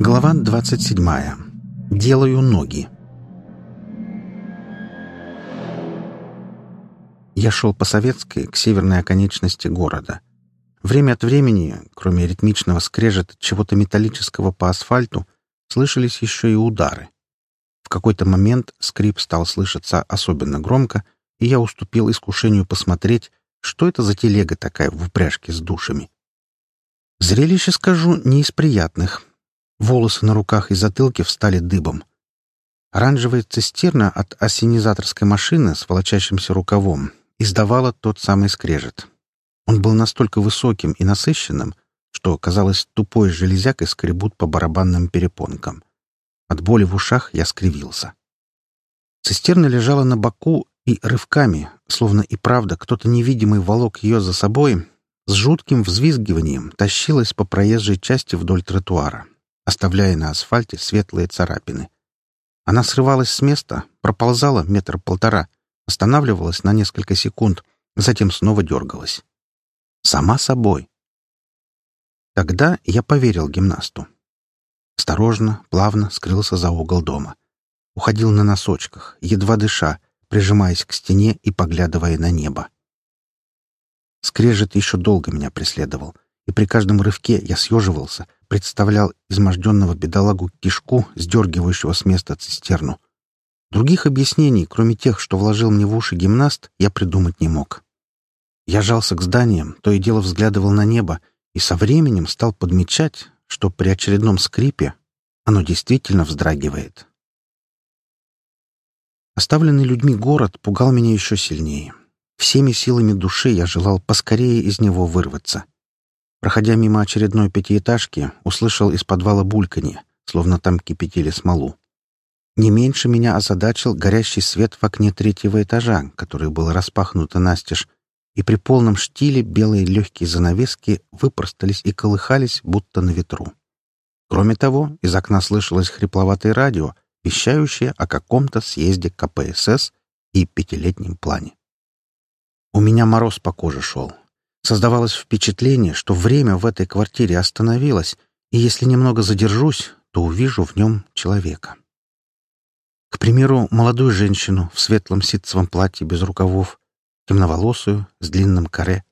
Глава 27. Делаю ноги. Я шел по Советской к северной оконечности города. Время от времени, кроме ритмичного скрежета чего-то металлического по асфальту, слышались еще и удары. В какой-то момент скрип стал слышаться особенно громко, и я уступил искушению посмотреть, что это за телега такая в упряжке с душами. Зрелище, скажу, не из приятных. Волосы на руках и затылке встали дыбом. Оранжевая цистерна от осенизаторской машины с волочащимся рукавом издавала тот самый скрежет. Он был настолько высоким и насыщенным, что, казалось, тупой железякой скребут по барабанным перепонкам. От боли в ушах я скривился. Цистерна лежала на боку и рывками, словно и правда кто-то невидимый волок ее за собой, с жутким взвизгиванием тащилась по проезжей части вдоль тротуара, оставляя на асфальте светлые царапины. Она срывалась с места, проползала метр-полтора, останавливалась на несколько секунд, затем снова дергалась. Сама собой. Тогда я поверил гимнасту. Осторожно, плавно скрылся за угол дома. Уходил на носочках, едва дыша, прижимаясь к стене и поглядывая на небо. Скрежет еще долго меня преследовал, и при каждом рывке я съеживался, представлял изможденного бедолагу кишку, сдергивающего с места цистерну. Других объяснений, кроме тех, что вложил мне в уши гимнаст, я придумать не мог. Я жался к зданиям, то и дело взглядывал на небо, и со временем стал подмечать, что при очередном скрипе оно действительно вздрагивает. Оставленный людьми город пугал меня еще сильнее. Всеми силами души я желал поскорее из него вырваться. Проходя мимо очередной пятиэтажки, услышал из подвала бульканье, словно там кипятили смолу. Не меньше меня озадачил горящий свет в окне третьего этажа, который был распахнуто настежь, и при полном штиле белые легкие занавески выпростались и колыхались, будто на ветру. Кроме того, из окна слышалось хрипловатое радио, вещающее о каком-то съезде КПСС и пятилетнем плане. У меня мороз по коже шел. Создавалось впечатление, что время в этой квартире остановилось, и если немного задержусь, то увижу в нем человека. К примеру, молодую женщину в светлом ситцевом платье без рукавов, темноволосую, с длинным каре.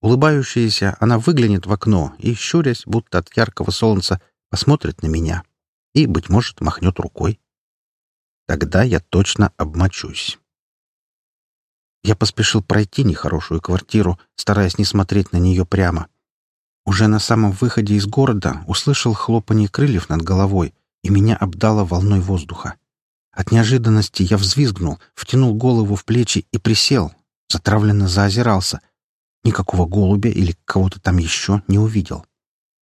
Улыбающаяся, она выглянет в окно и, щурясь, будто от яркого солнца, посмотрит на меня и, быть может, махнет рукой. Тогда я точно обмочусь. Я поспешил пройти нехорошую квартиру, стараясь не смотреть на нее прямо. Уже на самом выходе из города услышал хлопанье крыльев над головой, и меня обдало волной воздуха. От неожиданности я взвизгнул, втянул голову в плечи и присел, затравленно заозирался. Никакого голубя или кого-то там еще не увидел.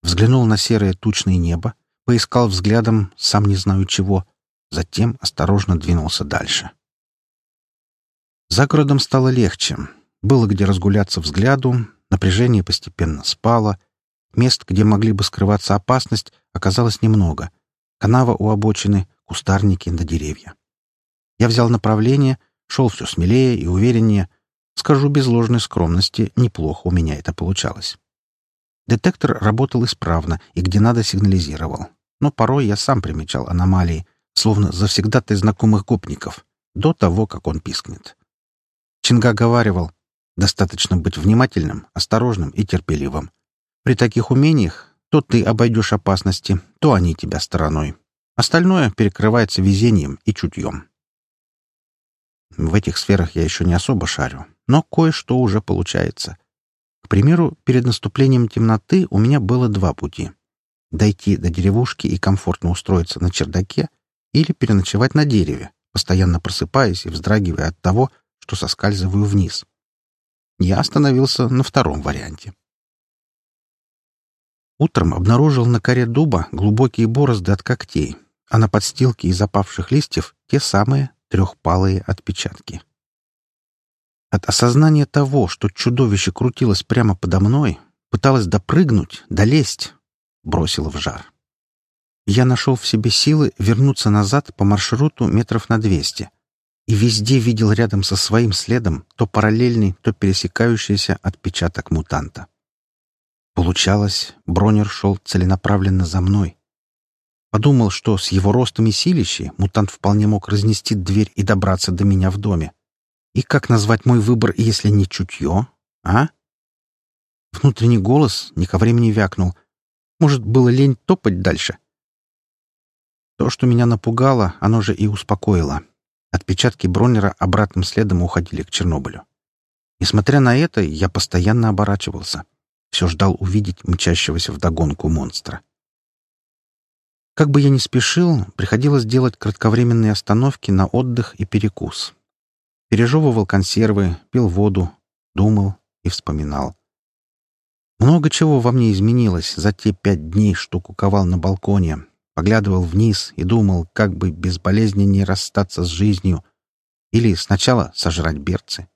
Взглянул на серое тучное небо, поискал взглядом, сам не знаю чего, затем осторожно двинулся дальше. За городом стало легче. Было где разгуляться взгляду, напряжение постепенно спало. Мест, где могли бы скрываться опасность, оказалось немного. Канава у обочины, кустарники до деревья. Я взял направление, шел все смелее и увереннее. Скажу без ложной скромности, неплохо у меня это получалось. Детектор работал исправно и где надо сигнализировал. Но порой я сам примечал аномалии, словно завсегдатай знакомых гопников, до того, как он пискнет. Чинга говаривал, достаточно быть внимательным, осторожным и терпеливым. При таких умениях то ты обойдешь опасности, то они тебя стороной. Остальное перекрывается везением и чутьем. В этих сферах я еще не особо шарю, но кое-что уже получается. К примеру, перед наступлением темноты у меня было два пути. Дойти до деревушки и комфортно устроиться на чердаке или переночевать на дереве, постоянно просыпаясь и вздрагивая от того, что соскальзываю вниз. Я остановился на втором варианте. Утром обнаружил на коре дуба глубокие борозды от когтей, а на подстилке из опавших листьев те самые трехпалые отпечатки. От осознания того, что чудовище крутилось прямо подо мной, пыталось допрыгнуть, долезть, бросило в жар. Я нашел в себе силы вернуться назад по маршруту метров на двести, и везде видел рядом со своим следом то параллельный, то пересекающийся отпечаток мутанта. Получалось, Бронер шел целенаправленно за мной. Подумал, что с его ростом и силищей мутант вполне мог разнести дверь и добраться до меня в доме. И как назвать мой выбор, если не чутье? А? Внутренний голос ни ко времени вякнул. Может, было лень топать дальше? То, что меня напугало, оно же и успокоило. Отпечатки бронера обратным следом уходили к Чернобылю. Несмотря на это, я постоянно оборачивался. Все ждал увидеть мчащегося вдогонку монстра. Как бы я ни спешил, приходилось делать кратковременные остановки на отдых и перекус. Пережевывал консервы, пил воду, думал и вспоминал. Много чего во мне изменилось за те пять дней, что куковал на балконе, поглядывал вниз и думал, как бы безболезненнее расстаться с жизнью или сначала сожрать берцы.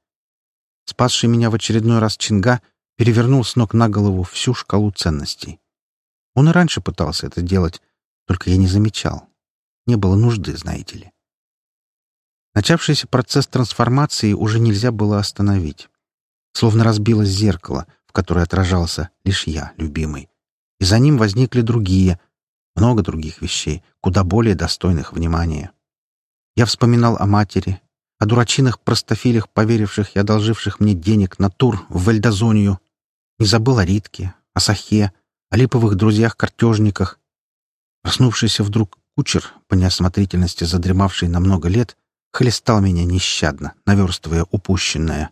Спасший меня в очередной раз Чинга перевернул с ног на голову всю шкалу ценностей. Он и раньше пытался это делать, только я не замечал. Не было нужды, знаете ли. Начавшийся процесс трансформации уже нельзя было остановить. Словно разбилось зеркало, в которое отражался лишь я, любимый. И за ним возникли другие — много других вещей, куда более достойных внимания. Я вспоминал о матери, о дурачинах-простофилях, поверивших и одолживших мне денег на тур в Вальдозонию. Не забыл о Ритке, о Сахе, о липовых друзьях-картежниках. Проснувшийся вдруг кучер, по неосмотрительности задремавший на много лет, хлестал меня нещадно, наверстывая упущенное.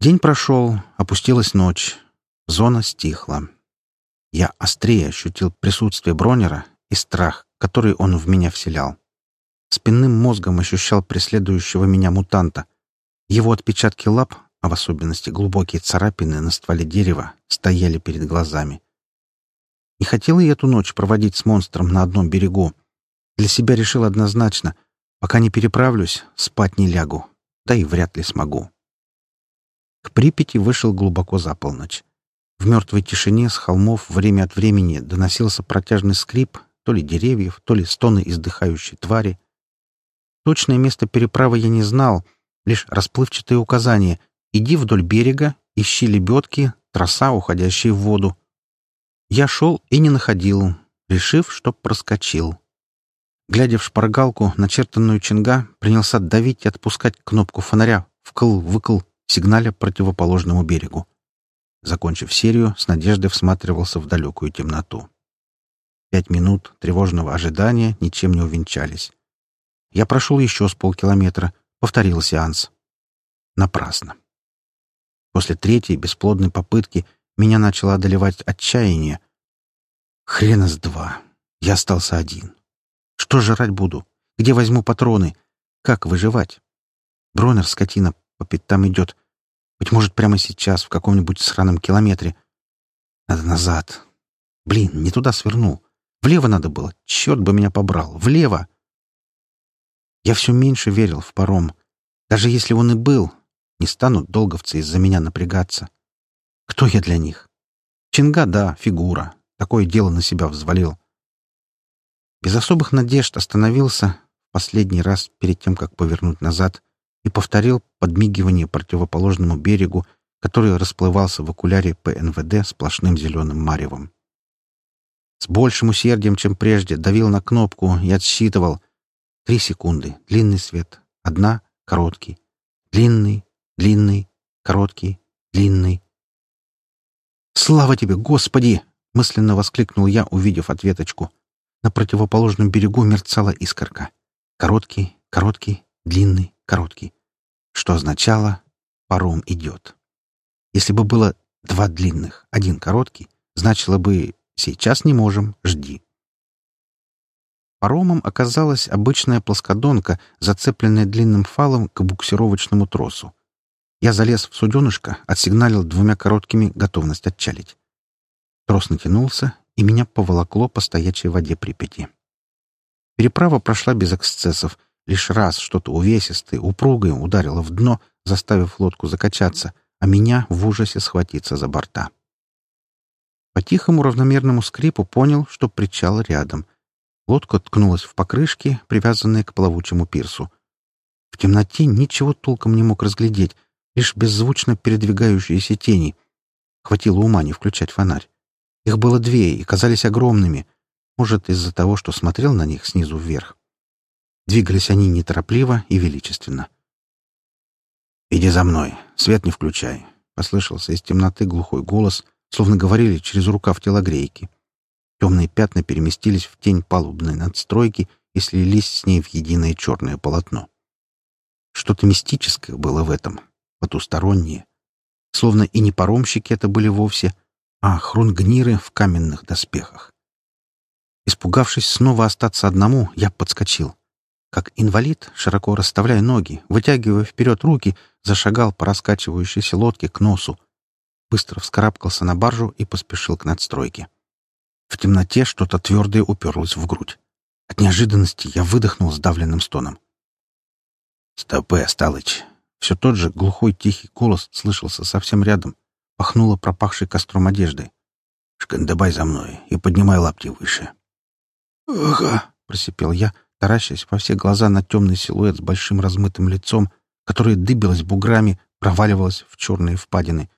День прошел, опустилась ночь. Зона стихла. Я острее ощутил присутствие Бронера и страх, который он в меня вселял. Спинным мозгом ощущал преследующего меня мутанта. Его отпечатки лап, а в особенности глубокие царапины на стволе дерева, стояли перед глазами. Не хотел и эту ночь проводить с монстром на одном берегу. Для себя решил однозначно, пока не переправлюсь, спать не лягу, да и вряд ли смогу. К Припяти вышел глубоко за полночь. В мертвой тишине с холмов время от времени доносился протяжный скрип то ли деревьев, то ли стоны издыхающей твари. Точное место переправы я не знал, лишь расплывчатые указания «иди вдоль берега, ищи лебедки, троса, уходящие в воду». Я шел и не находил, решив, что проскочил. Глядя в шпаргалку, начертанную Чинга, принялся давить и отпускать кнопку фонаря, вкл-выкл, сигналя противоположному берегу. Закончив серию, с надеждой всматривался в далекую темноту. Пять минут тревожного ожидания ничем не увенчались. Я прошел еще с полкилометра, повторил сеанс. Напрасно. После третьей бесплодной попытки меня начало одолевать отчаяние. Хрена с два. Я остался один. Что жрать буду? Где возьму патроны? Как выживать? Бронер, скотина, по пятам идет. Быть может, прямо сейчас, в каком-нибудь сраном километре. Надо назад. Блин, не туда свернул. Влево надо было. Черт бы меня побрал. Влево. Я все меньше верил в паром. Даже если он и был, не станут долговцы из-за меня напрягаться. Кто я для них? Чинга, да, фигура. Такое дело на себя взвалил. Без особых надежд остановился последний раз перед тем, как повернуть назад — и повторил подмигивание противоположному берегу, который расплывался в окуляре ПНВД сплошным зеленым маревом. С большим усердием, чем прежде, давил на кнопку и отсчитывал. Три секунды. Длинный свет. Одна. Короткий. Длинный. Длинный. Короткий. Длинный. «Слава тебе, Господи!» — мысленно воскликнул я, увидев ответочку. На противоположном берегу мерцала искорка. Короткий, короткий, длинный, короткий, что означало «паром идет». Если бы было два длинных, один короткий, значило бы «сейчас не можем, жди». Паромом оказалась обычная плоскодонка, зацепленная длинным фалом к буксировочному тросу. Я залез в суденышко, отсигналил двумя короткими готовность отчалить. Трос натянулся, и меня поволокло по стоячей воде Припяти. Переправа прошла без эксцессов, Лишь раз что-то увесистое, упругое ударило в дно, заставив лодку закачаться, а меня в ужасе схватиться за борта. По тихому равномерному скрипу понял, что причал рядом. Лодка ткнулась в покрышки, привязанные к плавучему пирсу. В темноте ничего толком не мог разглядеть, лишь беззвучно передвигающиеся тени. Хватило ума не включать фонарь. Их было две и казались огромными. Может, из-за того, что смотрел на них снизу вверх. Двигались они неторопливо и величественно. «Иди за мной, свет не включай», — послышался из темноты глухой голос, словно говорили через рукав телогрейки. Темные пятна переместились в тень палубной надстройки и слились с ней в единое черное полотно. Что-то мистическое было в этом, потустороннее. Словно и не паромщики это были вовсе, а хрунгниры в каменных доспехах. Испугавшись снова остаться одному, я подскочил. Как инвалид, широко расставляя ноги, вытягивая вперед руки, зашагал по раскачивающейся лодке к носу. Быстро вскарабкался на баржу и поспешил к надстройке. В темноте что-то твердое уперлось в грудь. От неожиданности я выдохнул сдавленным стоном. «Стопе, Сталыч!» Все тот же глухой тихий голос слышался совсем рядом. Пахнуло пропахшей костром одеждой. «Шкандыбай за мной и поднимай лапти выше». «Ага», — просипел я, таращась во все глаза на темный силуэт с большим размытым лицом, которое дыбилось буграми, проваливалось в черные впадины.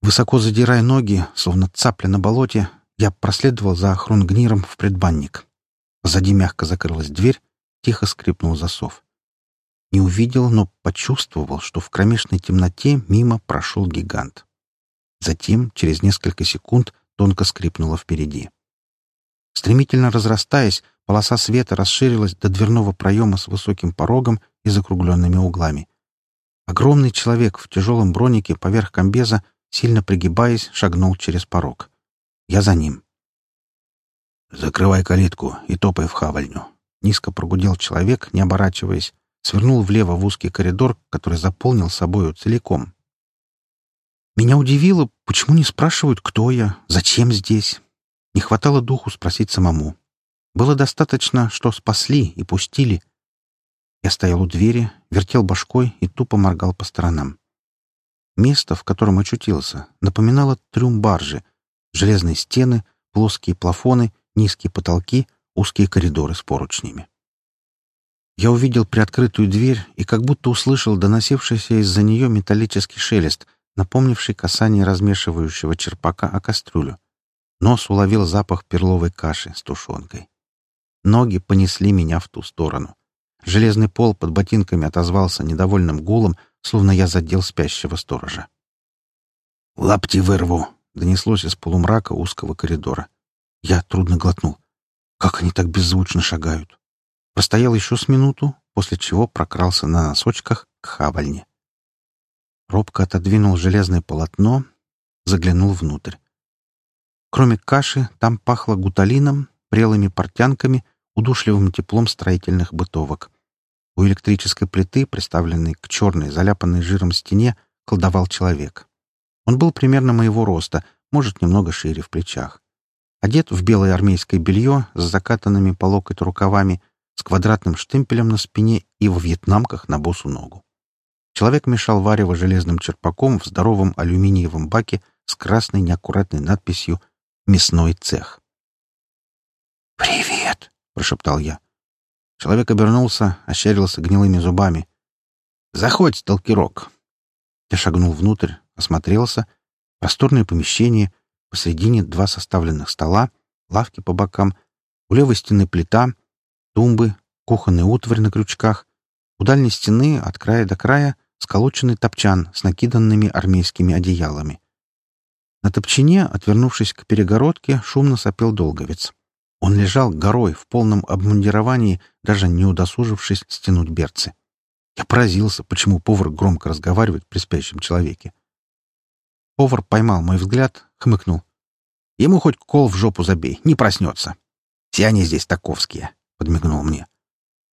Высоко задирая ноги, словно цапля на болоте, я проследовал за хрунгниром в предбанник. Сзади мягко закрылась дверь, тихо скрипнул засов. Не увидел, но почувствовал, что в кромешной темноте мимо прошел гигант. Затем, через несколько секунд, тонко скрипнуло впереди. Стремительно разрастаясь, полоса света расширилась до дверного проема с высоким порогом и закругленными углами. Огромный человек в тяжелом бронике поверх комбеза, сильно пригибаясь, шагнул через порог. Я за ним. «Закрывай калитку и топай в хавальню». Низко прогудел человек, не оборачиваясь, свернул влево в узкий коридор, который заполнил собою целиком. Меня удивило, почему не спрашивают, кто я, зачем здесь. Не хватало духу спросить самому. Было достаточно, что спасли и пустили. Я стоял у двери, вертел башкой и тупо моргал по сторонам. Место, в котором очутился, напоминало трюм баржи, Железные стены, плоские плафоны, низкие потолки, узкие коридоры с поручнями. Я увидел приоткрытую дверь и как будто услышал доносившийся из-за нее металлический шелест, напомнивший касание размешивающего черпака о кастрюлю. Нос уловил запах перловой каши с тушенкой. Ноги понесли меня в ту сторону. Железный пол под ботинками отозвался недовольным гулом, словно я задел спящего сторожа. «Лапти вырву!» донеслось из полумрака узкого коридора. Я трудно глотнул. Как они так беззвучно шагают? Простоял еще с минуту, после чего прокрался на носочках к хавальне. Робко отодвинул железное полотно, заглянул внутрь. Кроме каши, там пахло гуталином, прелыми портянками, удушливым теплом строительных бытовок. У электрической плиты, приставленной к черной, заляпанной жиром стене, колдовал человек. Он был примерно моего роста, может, немного шире в плечах. Одет в белое армейское белье с закатанными по локоть рукавами, с квадратным штемпелем на спине и в вьетнамках на босу ногу. Человек мешал варево железным черпаком в здоровом алюминиевом баке с красной неаккуратной надписью «Мясной цех». «Привет!» — прошептал я. Человек обернулся, ощерился гнилыми зубами. «Заходь, сталкерок!» Я шагнул внутрь, Осмотрелся. Просторное помещение. Посредине два составленных стола, лавки по бокам. У левой стены плита, тумбы, кухонный утварь на крючках. У дальней стены, от края до края, сколоченный топчан с накиданными армейскими одеялами. На топчине, отвернувшись к перегородке, шумно сопел долговец. Он лежал горой в полном обмундировании, даже не удосужившись стянуть берцы. Я поразился, почему повар громко разговаривает при спящем человеке. Повар поймал мой взгляд, хмыкнул. «Ему хоть кол в жопу забей, не проснется. Все они здесь таковские», — подмигнул мне.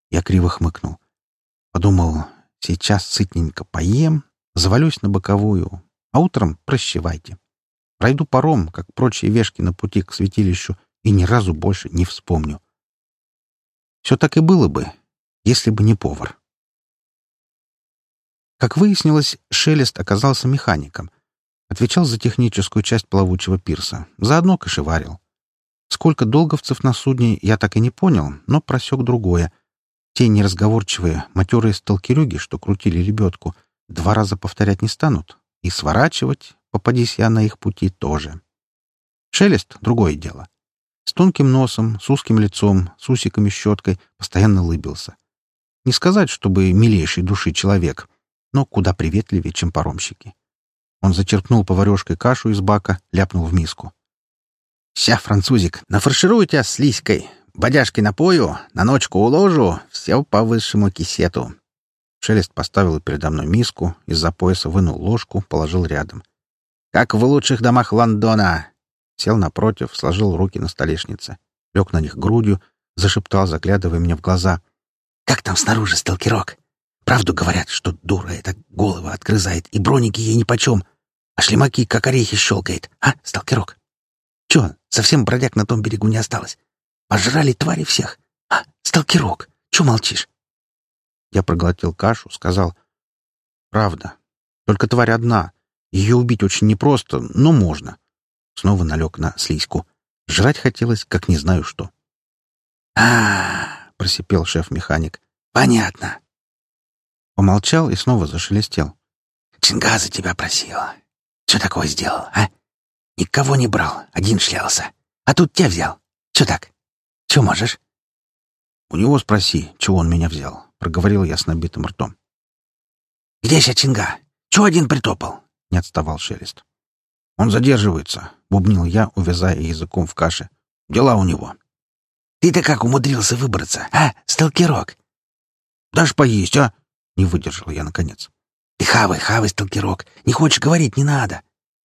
Я криво хмыкнул. Подумал, сейчас сытненько поем, завалюсь на боковую, а утром прощевайте. Пройду паром, как прочие вешки на пути к святилищу, и ни разу больше не вспомню. Все так и было бы, если бы не повар. Как выяснилось, Шелест оказался механиком, Отвечал за техническую часть плавучего пирса. Заодно кошеварил. Сколько долговцев на судне, я так и не понял, но просек другое. Те неразговорчивые, матерые сталкерюги, что крутили лебедку, два раза повторять не станут. И сворачивать, попадись я на их пути, тоже. Шелест — другое дело. С тонким носом, с узким лицом, с усиками-щеткой, постоянно лыбился. Не сказать, чтобы милейший души человек, но куда приветливее, чем паромщики. Он зачерпнул поварешкой кашу из бака, ляпнул в миску. «Ща, французик, нафарширую тебя слизкой, бодяжкой напою, на ночку уложу, все по высшему кисету». Шелест поставил передо мной миску, из-за пояса вынул ложку, положил рядом. «Как в лучших домах Лондона!» Сел напротив, сложил руки на столешнице, лег на них грудью, зашептал, заглядывая мне в глаза. «Как там снаружи, сталкерок? Правду говорят, что дура эта голова отгрызает, и броники ей нипочем, а шлемаки как орехи щелкает, а, сталкерок? Чё, совсем бродяг на том берегу не осталось? Пожрали твари всех? А, сталкерок, чё молчишь?» Я проглотил кашу, сказал. «Правда. Только тварь одна. Ее убить очень непросто, но можно». Снова налег на слизьку. Жрать хотелось, как не знаю что. а, просипел шеф-механик. «Понятно». Помолчал и снова зашелестел. «Чингаза тебя просила. Что такое сделал, а? Никого не брал, один шлялся. А тут тебя взял. Че так? Че можешь?» «У него спроси, чего он меня взял», — проговорил я с набитым ртом. «Где сейчас Чинга? Чего один притопал?» — не отставал Шелест. «Он задерживается», — бубнил я, увязая языком в каше. «Дела у него». «Ты-то как умудрился выбраться, а, сталкерок?» «Дашь поесть, а?» — не выдержал я наконец. «Ты хавай, хавай, сталкерок. Не хочешь говорить, не надо.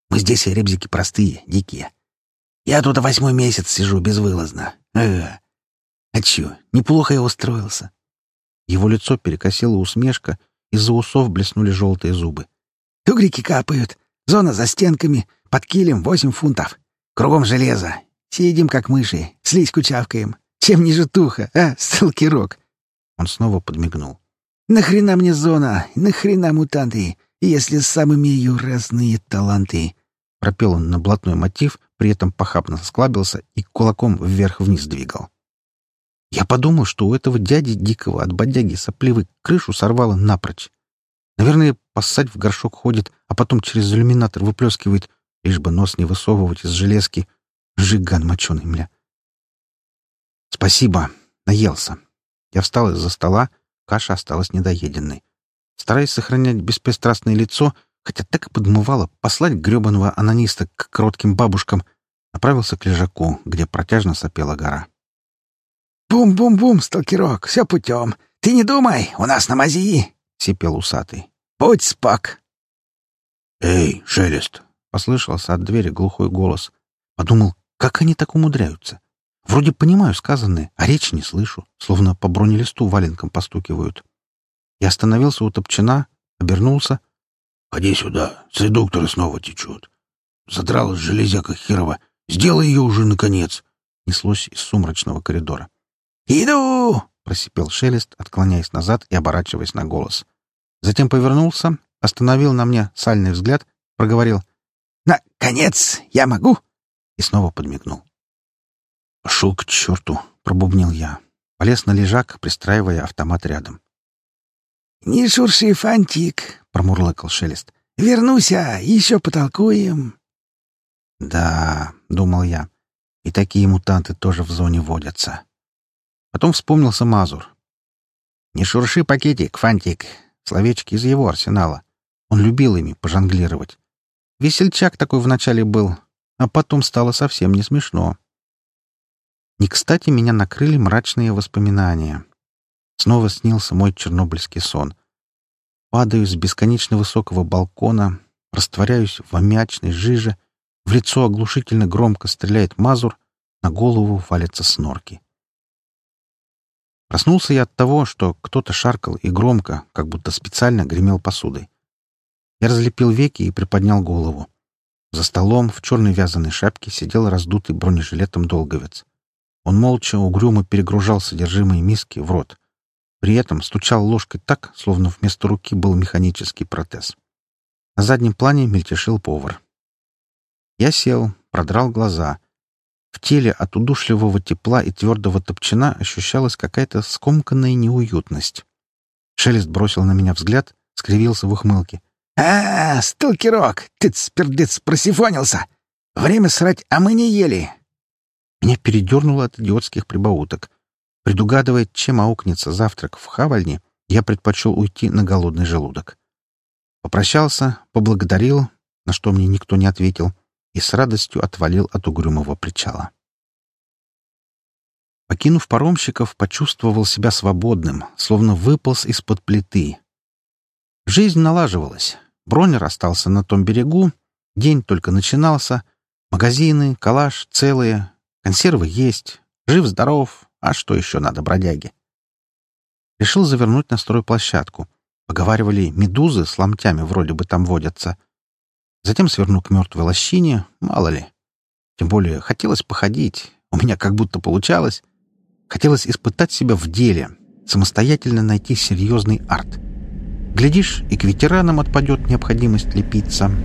Мы здесь ребзики простые, дикие. Я тут восьмой месяц сижу безвылазно. Э, а чё, неплохо я устроился. Его лицо перекосило усмешка, из-за усов блеснули желтые зубы. «Тугрики капают. Зона за стенками. Под килем восемь фунтов. Кругом железо. Сидим, как мыши. Слизь кучавкаем. Чем не житуха, а, сталкерок?» Он снова подмигнул. «Нахрена мне зона? Нахрена мутанты, если самые ее разные таланты?» Пропел он на блатной мотив, при этом похабно склабился и кулаком вверх-вниз двигал. Я подумал, что у этого дяди дикого от бодяги сопливой крышу сорвало напрочь. Наверное, поссать в горшок ходит, а потом через иллюминатор выплескивает, лишь бы нос не высовывать из железки. Жиган моченый, мля. Спасибо. Наелся. Я встал из-за стола, каша осталась недоеденной. Стараясь сохранять беспристрастное лицо, хотя так и подмывало послать гребаного анониста к кротким бабушкам, направился к лежаку, где протяжно сопела гора. «Бум-бум-бум, сталкерок, все путем. Ты не думай, у нас на мази!» — сипел усатый. «Будь спак!» «Эй, Шелест!» — послышался от двери глухой голос. Подумал, как они так умудряются? Вроде понимаю сказанное, а речи не слышу, словно по бронелисту валенком постукивают. Я остановился у топчина, обернулся. «Ходи сюда, с редуктора снова течет. Задралась железяка херова. Сделай ее уже, наконец!» Неслось из сумрачного коридора. «Иду!» — просипел Шелест, отклоняясь назад и оборачиваясь на голос. Затем повернулся, остановил на мне сальный взгляд, проговорил «Наконец я могу!» и снова подмигнул. «Пошел к черту!» — пробубнил я. Полез на лежак, пристраивая автомат рядом. «Не шурши, фантик!» — промурлыкал Шелест. «Вернуся, еще потолкуем!» «Да», — думал я, — «и такие мутанты тоже в зоне водятся». Потом вспомнился Мазур. «Не шурши пакетик, Фантик!» Словечки из его арсенала. Он любил ими пожонглировать. Весельчак такой вначале был, а потом стало совсем не смешно. Не кстати меня накрыли мрачные воспоминания. Снова снился мой чернобыльский сон. Падаю с бесконечно высокого балкона, растворяюсь в аммиачной жиже, в лицо оглушительно громко стреляет Мазур, на голову валятся снорки. Проснулся я от того, что кто-то шаркал и громко, как будто специально гремел посудой. Я разлепил веки и приподнял голову. За столом в черной вязаной шапке сидел раздутый бронежилетом долговец. Он молча, угрюмо перегружал содержимое миски в рот. При этом стучал ложкой так, словно вместо руки был механический протез. На заднем плане мельтешил повар. Я сел, продрал глаза. В теле от удушливого тепла и твердого топчина ощущалась какая-то скомканная неуютность. Шелест бросил на меня взгляд, скривился в ухмылке. «А, сталкерок, тыц-пердыц просифонился! Время срать, а мы не ели!» Меня передернуло от идиотских прибауток. Предугадывая, чем аукнется завтрак в хавальне, я предпочел уйти на голодный желудок. Попрощался, поблагодарил, на что мне никто не ответил, и с радостью отвалил от угрюмого причала. Покинув паромщиков, почувствовал себя свободным, словно выполз из-под плиты. Жизнь налаживалась. Бронер остался на том берегу, день только начинался, магазины, калаш целые, консервы есть, жив-здоров, а что еще надо бродяге? Решил завернуть на стройплощадку. Поговаривали, медузы с ломтями вроде бы там водятся. Затем сверну к мертвой лощине, мало ли. Тем более хотелось походить, у меня как будто получалось. Хотелось испытать себя в деле, самостоятельно найти серьезный арт. Глядишь, и к ветеранам отпадет необходимость лепиться —